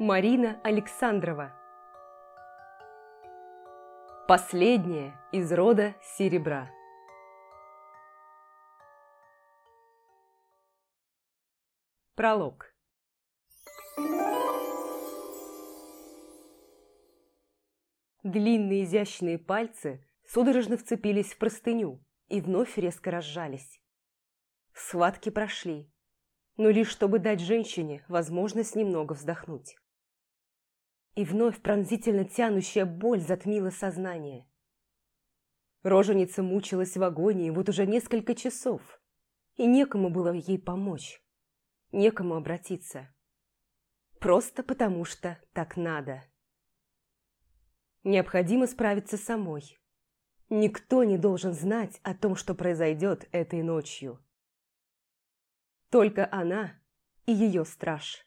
Марина Александрова Последняя из рода серебра Пролог Длинные изящные пальцы судорожно вцепились в простыню и вновь резко разжались. Схватки прошли, но лишь чтобы дать женщине возможность немного вздохнуть. И вновь пронзительно тянущая боль затмила сознание. Роженица мучилась в агонии вот уже несколько часов, и некому было ей помочь, некому обратиться. Просто потому что так надо. Необходимо справиться самой. Никто не должен знать о том, что произойдет этой ночью. Только она и ее страж.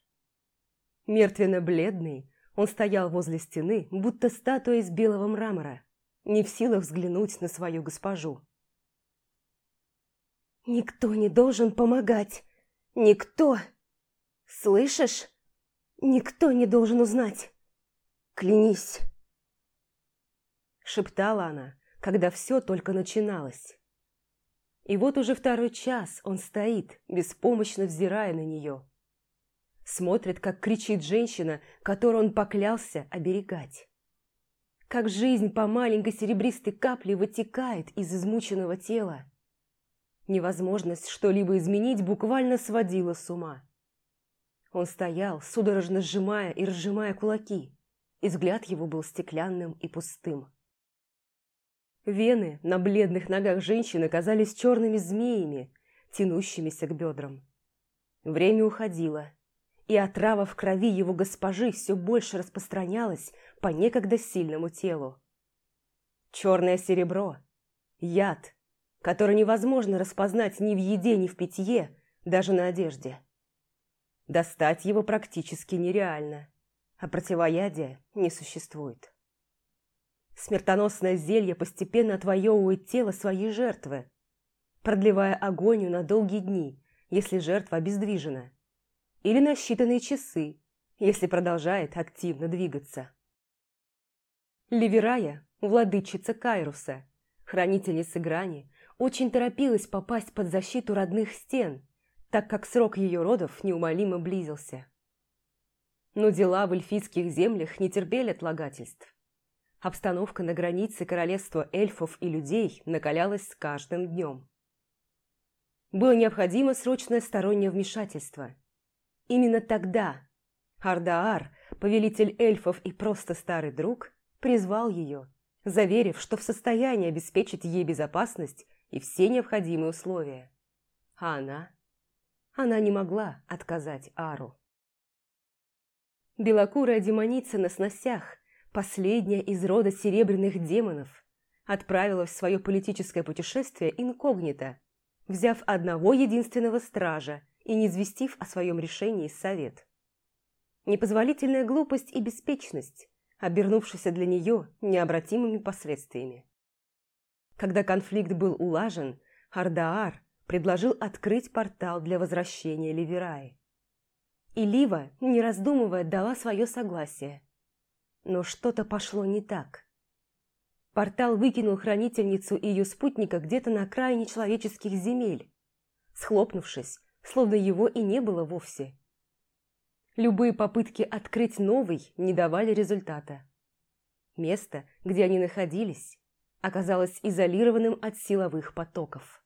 Мертвенно-бледный, он стоял возле стены, будто статуя из белого мрамора, не в силах взглянуть на свою госпожу. «Никто не должен помогать! Никто! Слышишь? Никто не должен узнать! Клянись!» Шептала она, когда все только начиналось. И вот уже второй час он стоит, беспомощно взирая на нее. Смотрит, как кричит женщина, которую он поклялся оберегать. Как жизнь по маленькой серебристой капле вытекает из измученного тела. Невозможность что-либо изменить буквально сводила с ума. Он стоял, судорожно сжимая и разжимая кулаки, и взгляд его был стеклянным и пустым. Вены на бледных ногах женщины казались черными змеями, тянущимися к бедрам. Время уходило, и отрава в крови его госпожи все больше распространялась по некогда сильному телу. Черное серебро, яд, который невозможно распознать ни в еде, ни в питье, даже на одежде. Достать его практически нереально, а противоядия не существует. Смертоносное зелье постепенно отвоевывает тело своей жертвы, продлевая агонию на долгие дни, если жертва обездвижена, или на считанные часы, если продолжает активно двигаться. Ливерая, владычица Кайруса, хранительница грани, очень торопилась попасть под защиту родных стен, так как срок ее родов неумолимо близился. Но дела в эльфийских землях не терпели отлагательств. Обстановка на границе королевства эльфов и людей накалялась с каждым днем. Было необходимо срочное стороннее вмешательство. Именно тогда Ардаар, повелитель эльфов и просто старый друг, призвал ее, заверив, что в состоянии обеспечить ей безопасность и все необходимые условия. А она? Она не могла отказать Ару. Белокурая демоница на сносях последняя из рода серебряных демонов, отправилась в свое политическое путешествие инкогнито, взяв одного единственного стража и не известив о своем решении совет. Непозволительная глупость и беспечность, обернувшаяся для нее необратимыми последствиями. Когда конфликт был улажен, Ардаар предложил открыть портал для возвращения Ливераи. И Лива, не раздумывая, дала свое согласие – но что-то пошло не так. Портал выкинул хранительницу и ее спутника где-то на окраине человеческих земель, схлопнувшись, словно его и не было вовсе. Любые попытки открыть новый не давали результата. Место, где они находились, оказалось изолированным от силовых потоков.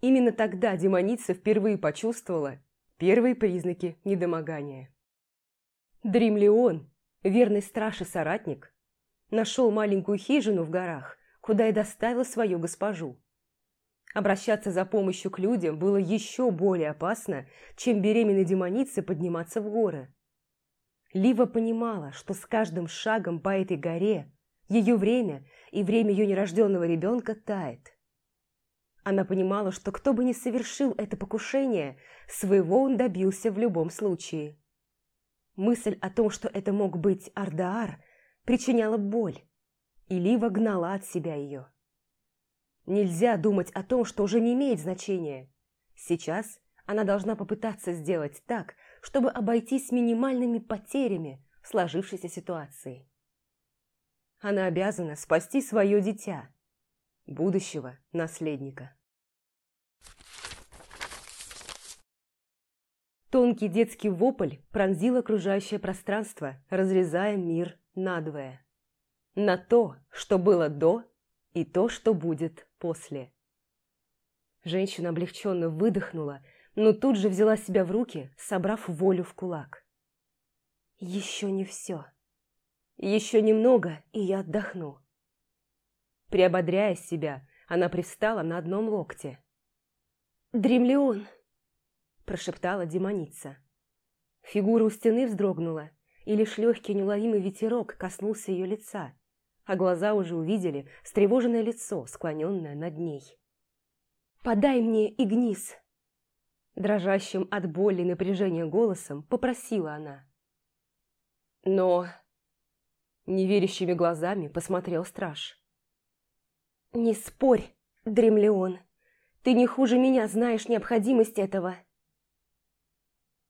Именно тогда демоница впервые почувствовала первые признаки недомогания. Дримлеон верный страж и соратник, нашел маленькую хижину в горах, куда и доставил свою госпожу. Обращаться за помощью к людям было еще более опасно, чем беременной демонице подниматься в горы. Лива понимала, что с каждым шагом по этой горе ее время и время ее нерожденного ребенка тает. Она понимала, что кто бы ни совершил это покушение, своего он добился в любом случае. Мысль о том, что это мог быть Ардаар, причиняла боль, и Лива гнала от себя ее. Нельзя думать о том, что уже не имеет значения. Сейчас она должна попытаться сделать так, чтобы обойтись минимальными потерями в сложившейся ситуации. Она обязана спасти свое дитя, будущего наследника. Тонкий детский вопль пронзил окружающее пространство, разрезая мир надвое. На то, что было до, и то, что будет после. Женщина облегченно выдохнула, но тут же взяла себя в руки, собрав волю в кулак. «Еще не все. Еще немного, и я отдохну». Приободряя себя, она привстала на одном локте. «Дремлеон!» прошептала демоница. Фигура у стены вздрогнула, и лишь легкий неуловимый ветерок коснулся ее лица, а глаза уже увидели встревоженное лицо, склоненное над ней. «Подай мне Игнис!» Дрожащим от боли и напряжения голосом попросила она. Но неверящими глазами посмотрел страж. «Не спорь, Дремлеон, ты не хуже меня знаешь необходимость этого!»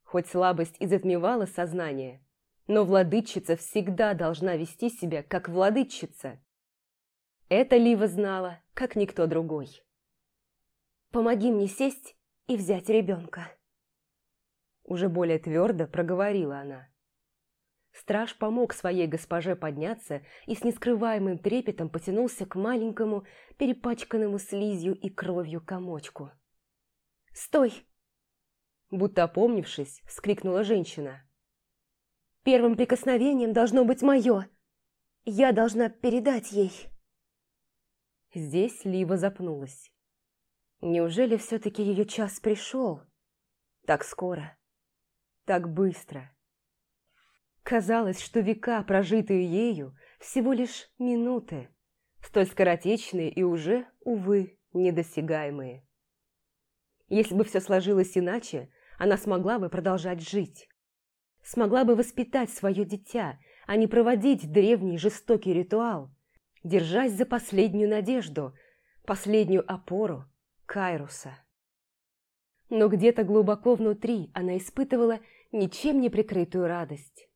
Хоть слабость и затмевала сознание, но владычица всегда должна вести себя как владычица. Это Лива знала, как никто другой. «Помоги мне сесть и взять ребенка», уже более твердо проговорила она. Страж помог своей госпоже подняться и с нескрываемым трепетом потянулся к маленькому, перепачканному слизью и кровью комочку. «Стой! Будто опомнившись, вскрикнула женщина. «Первым прикосновением должно быть мое. Я должна передать ей». Здесь Лива запнулась. Неужели все-таки ее час пришел? Так скоро, так быстро. Казалось, что века, прожитые ею, всего лишь минуты, столь скоротечные и уже, увы, недосягаемые. Если бы все сложилось иначе, она смогла бы продолжать жить. Смогла бы воспитать свое дитя, а не проводить древний жестокий ритуал, держась за последнюю надежду, последнюю опору Кайруса. Но где-то глубоко внутри она испытывала ничем не прикрытую радость.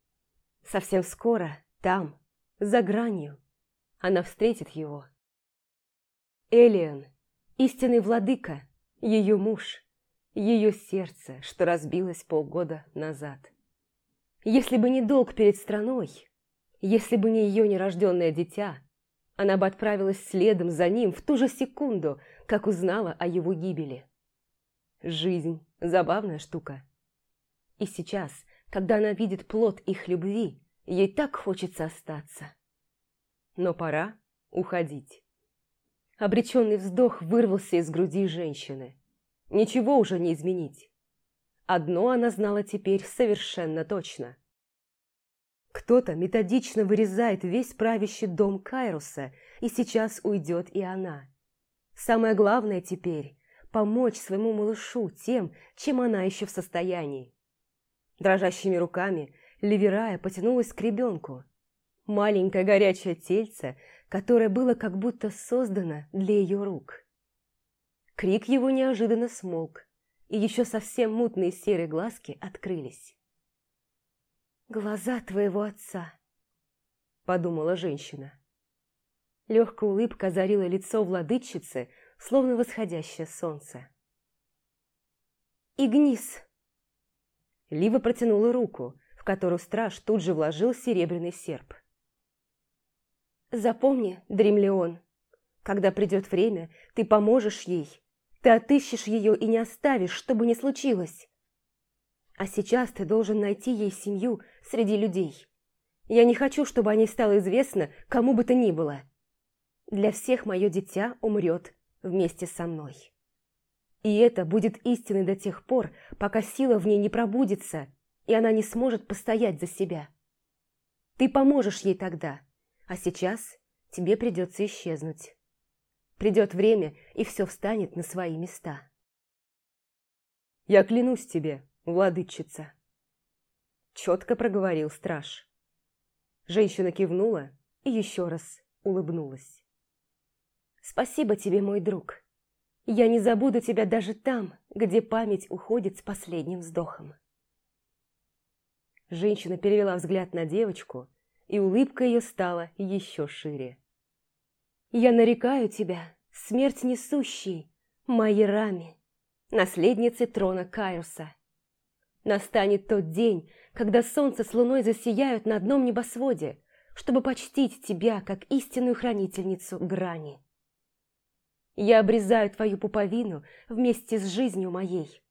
Совсем скоро, там, за гранью, она встретит его. Элиан, истинный владыка, ее муж – ее сердце, что разбилось полгода назад. Если бы не долг перед страной, если бы не ее нерожденное дитя, она бы отправилась следом за ним в ту же секунду, как узнала о его гибели. Жизнь – забавная штука. И сейчас, когда она видит плод их любви, ей так хочется остаться. Но пора уходить. Обреченный вздох вырвался из груди женщины. Ничего уже не изменить. Одно она знала теперь совершенно точно. Кто-то методично вырезает весь правящий дом Кайруса, и сейчас уйдет и она. Самое главное теперь – помочь своему малышу тем, чем она еще в состоянии. Дрожащими руками Ливерая потянулась к ребенку. Маленькое горячее тельце, которое было как будто создано для ее рук. Крик его неожиданно смолк, и еще совсем мутные серые глазки открылись. «Глаза твоего отца», — подумала женщина. Легкая улыбка озарила лицо владычицы, словно восходящее солнце. «Игнис!» Лива протянула руку, в которую страж тут же вложил серебряный серп. «Запомни, Дремлеон, когда придет время, ты поможешь ей ты отыщешь ее и не оставишь, что бы ни случилось. А сейчас ты должен найти ей семью среди людей. Я не хочу, чтобы о ней стало известно кому бы то ни было. Для всех мое дитя умрет вместе со мной. И это будет истиной до тех пор, пока сила в ней не пробудится, и она не сможет постоять за себя. Ты поможешь ей тогда, а сейчас тебе придется исчезнуть. Придет время, и все встанет на свои места. «Я клянусь тебе, владычица!» Четко проговорил страж. Женщина кивнула и еще раз улыбнулась. «Спасибо тебе, мой друг. Я не забуду тебя даже там, где память уходит с последним вздохом». Женщина перевела взгляд на девочку, и улыбка ее стала еще шире. «Я нарекаю тебя, смерть несущий, Майерами, наследницы трона Кайруса. Настанет тот день, когда солнце с луной засияют на одном небосводе, чтобы почтить тебя как истинную хранительницу грани. Я обрезаю твою пуповину вместе с жизнью моей.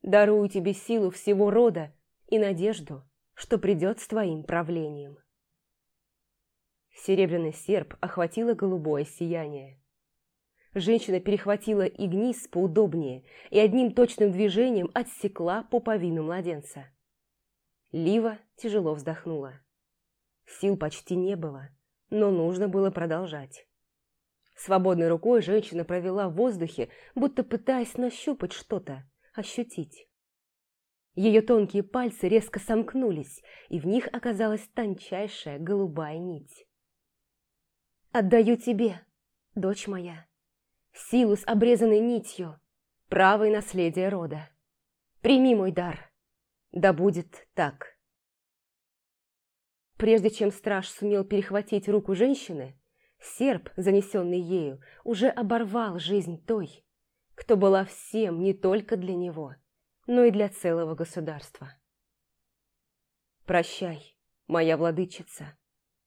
Дарую тебе силу всего рода и надежду, что придет с твоим правлением. Серебряный серп охватило голубое сияние. Женщина перехватила игнис поудобнее и одним точным движением отсекла пуповину младенца. Лива тяжело вздохнула. Сил почти не было, но нужно было продолжать. Свободной рукой женщина провела в воздухе, будто пытаясь нащупать что-то, ощутить. Ее тонкие пальцы резко сомкнулись, и в них оказалась тончайшая голубая нить. «Отдаю тебе, дочь моя, силу с обрезанной нитью, право и наследие рода. Прими мой дар, да будет так». Прежде чем страж сумел перехватить руку женщины, серп, занесенный ею, уже оборвал жизнь той, кто была всем не только для него, но и для целого государства. «Прощай, моя владычица,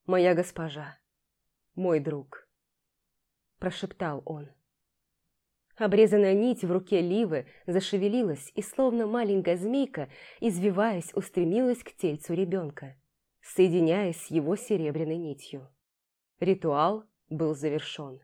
моя госпожа, мой друг», – прошептал он. Обрезанная нить в руке Ливы зашевелилась и, словно маленькая змейка, извиваясь, устремилась к тельцу ребенка, соединяясь с его серебряной нитью. Ритуал был завершен.